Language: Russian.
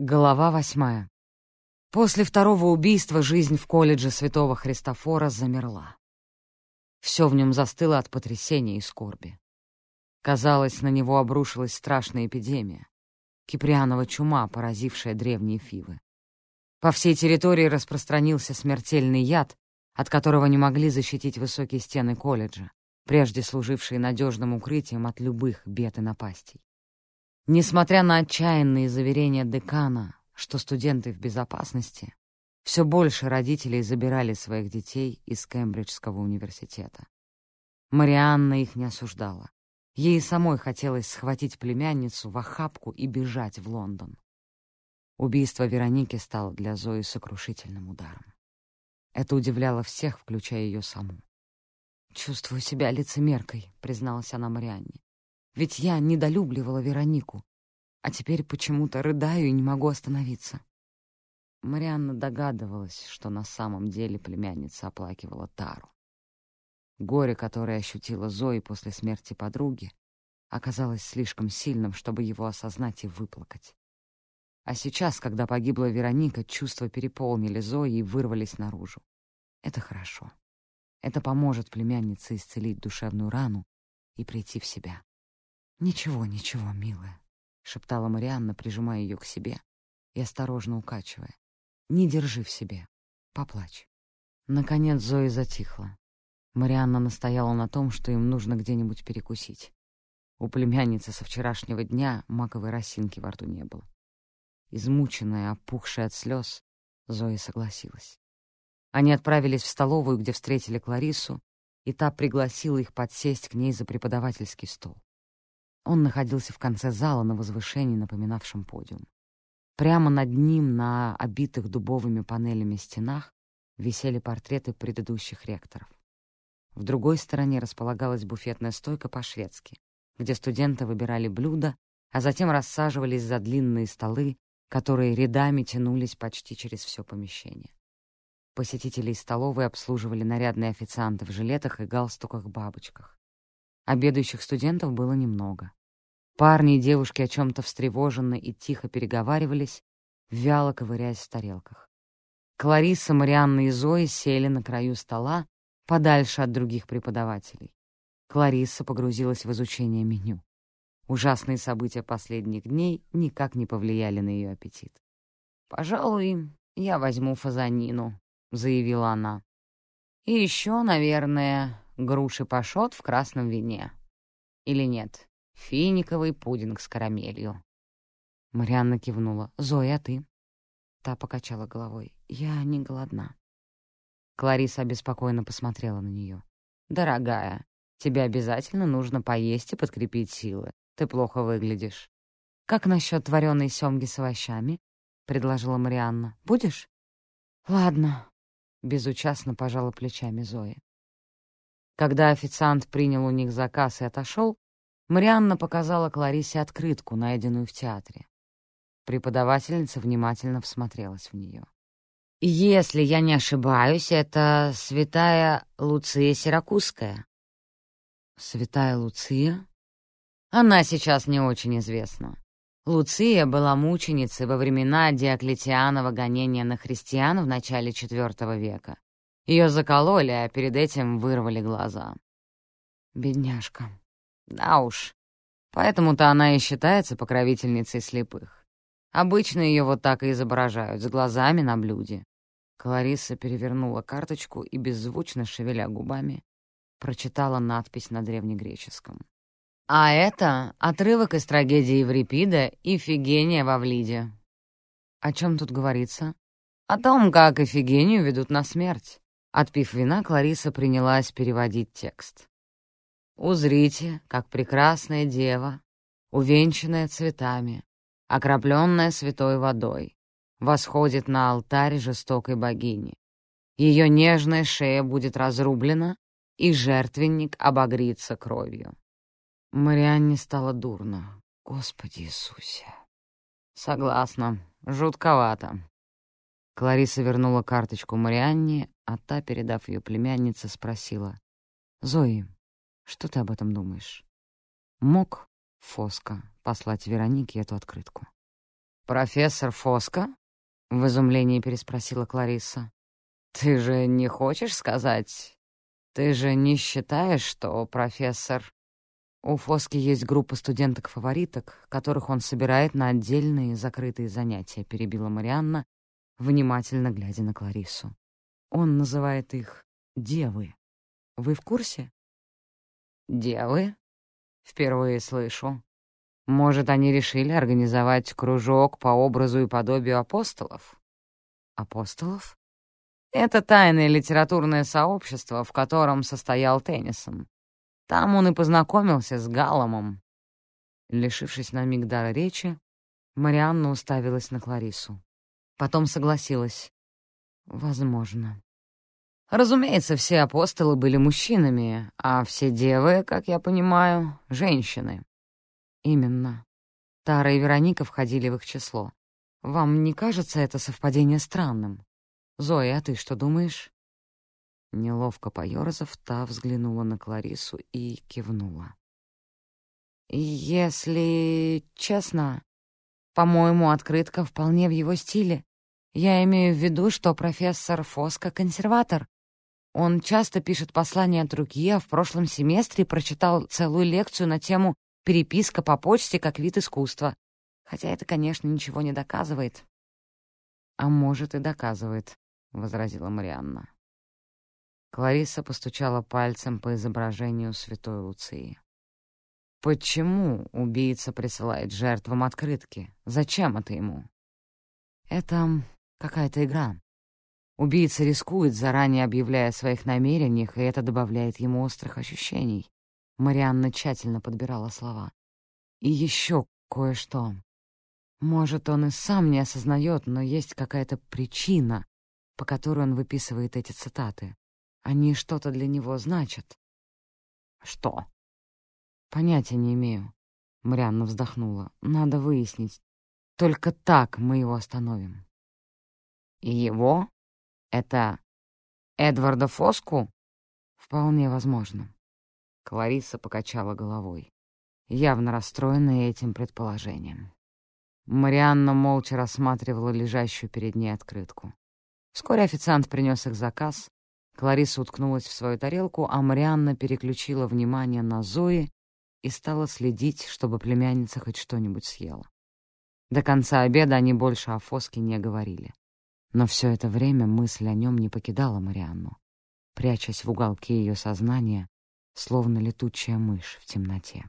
Глава восьмая. После второго убийства жизнь в колледже Святого Христофора замерла. Все в нем застыло от потрясения и скорби. Казалось, на него обрушилась страшная эпидемия — киприанова чума, поразившая древние фивы. По всей территории распространился смертельный яд, от которого не могли защитить высокие стены колледжа, прежде служившие надежным укрытием от любых бед и напастей. Несмотря на отчаянные заверения декана, что студенты в безопасности, все больше родителей забирали своих детей из Кембриджского университета. Марианна их не осуждала. Ей самой хотелось схватить племянницу в охапку и бежать в Лондон. Убийство Вероники стало для Зои сокрушительным ударом. Это удивляло всех, включая ее саму. «Чувствую себя лицемеркой», — призналась она Марианне. Ведь я недолюбливала Веронику, а теперь почему-то рыдаю и не могу остановиться. Марианна догадывалась, что на самом деле племянница оплакивала Тару. Горе, которое ощутила Зои после смерти подруги, оказалось слишком сильным, чтобы его осознать и выплакать. А сейчас, когда погибла Вероника, чувства переполнили Зои и вырвались наружу. Это хорошо. Это поможет племяннице исцелить душевную рану и прийти в себя. «Ничего, ничего, милая», — шептала Марианна, прижимая ее к себе и осторожно укачивая. «Не держи в себе. Поплачь». Наконец Зоя затихла. Марианна настояла на том, что им нужно где-нибудь перекусить. У племянницы со вчерашнего дня маковой росинки во рту не было. Измученная, опухшая от слез, Зоя согласилась. Они отправились в столовую, где встретили Кларису, и та пригласила их подсесть к ней за преподавательский стол. Он находился в конце зала на возвышении, напоминавшем подиум. Прямо над ним, на обитых дубовыми панелями стенах, висели портреты предыдущих ректоров. В другой стороне располагалась буфетная стойка по-шведски, где студенты выбирали блюда, а затем рассаживались за длинные столы, которые рядами тянулись почти через все помещение. Посетителей столовой обслуживали нарядные официанты в жилетах и галстуках-бабочках. Обедающих студентов было немного. Парни и девушки о чем-то встревоженно и тихо переговаривались, вяло ковыряясь в тарелках. Клариса, Марианна и Зои сели на краю стола, подальше от других преподавателей. Клариса погрузилась в изучение меню. Ужасные события последних дней никак не повлияли на ее аппетит. «Пожалуй, я возьму фазанину», — заявила она. «И еще, наверное, груши пашот в красном вине. Или нет?» Финиковый пудинг с карамелью. Марианна кивнула. «Зоя, а ты?» Та покачала головой. «Я не голодна». Клариса обеспокоенно посмотрела на нее. «Дорогая, тебе обязательно нужно поесть и подкрепить силы. Ты плохо выглядишь». «Как насчет вареной семги с овощами?» — предложила Марианна. «Будешь?» «Ладно», — безучастно пожала плечами Зоя. Когда официант принял у них заказ и отошел, Марианна показала Кларисе открытку, найденную в театре. Преподавательница внимательно всмотрелась в нее. «Если я не ошибаюсь, это святая Луция Сиракузская». «Святая Луция?» «Она сейчас не очень известна. Луция была мученицей во времена Диоклетианова гонения на христиан в начале IV века. Ее закололи, а перед этим вырвали глаза». «Бедняжка», да уж, поэтому-то она и считается покровительницей слепых. Обычно ее вот так и изображают, с глазами на блюде. Клариса перевернула карточку и, беззвучно шевеля губами, прочитала надпись на древнегреческом. А это отрывок из трагедии Еврипида «Ифигения в Авлиде». О чем тут говорится? О том, как Ифигению ведут на смерть. Отпив вина, Клариса принялась переводить текст. Узрите, как прекрасная дева, увенчанная цветами, окропленная святой водой, восходит на алтарь жестокой богини. Ее нежная шея будет разрублена, и жертвенник обогрится кровью. Марианне стало дурно. Господи Иисусе. Согласна, жутковато. Клариса вернула карточку Марианне, а та, передав ее племяннице, спросила. «Зои, что ты об этом думаешь? Мог Фоска послать Веронике эту открытку? «Профессор Фоска?» — в изумлении переспросила Клариса. «Ты же не хочешь сказать? Ты же не считаешь, что профессор...» У Фоски есть группа студенток-фавориток, которых он собирает на отдельные закрытые занятия, перебила Марианна, внимательно глядя на Кларису. Он называет их «девы». Вы в курсе? «Девы?» Впервые слышу. Может, они решили организовать кружок по образу и подобию апостолов? Апостолов? Это тайное литературное сообщество, в котором состоял Теннисон. Там он и познакомился с Галломом. Лишившись на миг дара речи, Марианна уставилась на Кларису. Потом согласилась. Возможно. Разумеется, все апостолы были мужчинами, а все девы, как я понимаю, — женщины. Именно. Тара и Вероника входили в их число. Вам не кажется это совпадение странным? Зоя, а ты что думаешь? Неловко поёрзав, та взглянула на Кларису и кивнула. «Если честно, по-моему, открытка вполне в его стиле. Я имею в виду, что профессор Фоско — консерватор. Он часто пишет послания от руки, а в прошлом семестре прочитал целую лекцию на тему «Переписка по почте как вид искусства». Хотя это, конечно, ничего не доказывает. «А может, и доказывает», — возразила Марианна. Клариса постучала пальцем по изображению святой Луции. «Почему убийца присылает жертвам открытки? Зачем это ему?» «Это какая-то игра. Убийца рискует, заранее объявляя о своих намерениях, и это добавляет ему острых ощущений». Марианна тщательно подбирала слова. «И еще кое-что. Может, он и сам не осознает, но есть какая-то причина, по которой он выписывает эти цитаты. Они что-то для него значат. Что? Понятия не имею. Марианна вздохнула. Надо выяснить. Только так мы его остановим. И его? Это Эдварда Фоску? Вполне возможно. Клариса покачала головой, явно расстроенная этим предположением. Марианна молча рассматривала лежащую перед ней открытку. Вскоре официант принес их заказ, Клариса уткнулась в свою тарелку, а Марианна переключила внимание на Зои и стала следить, чтобы племянница хоть что-нибудь съела. До конца обеда они больше о Фоске не говорили. Но все это время мысль о нем не покидала Марианну, прячась в уголке ее сознания, словно летучая мышь в темноте.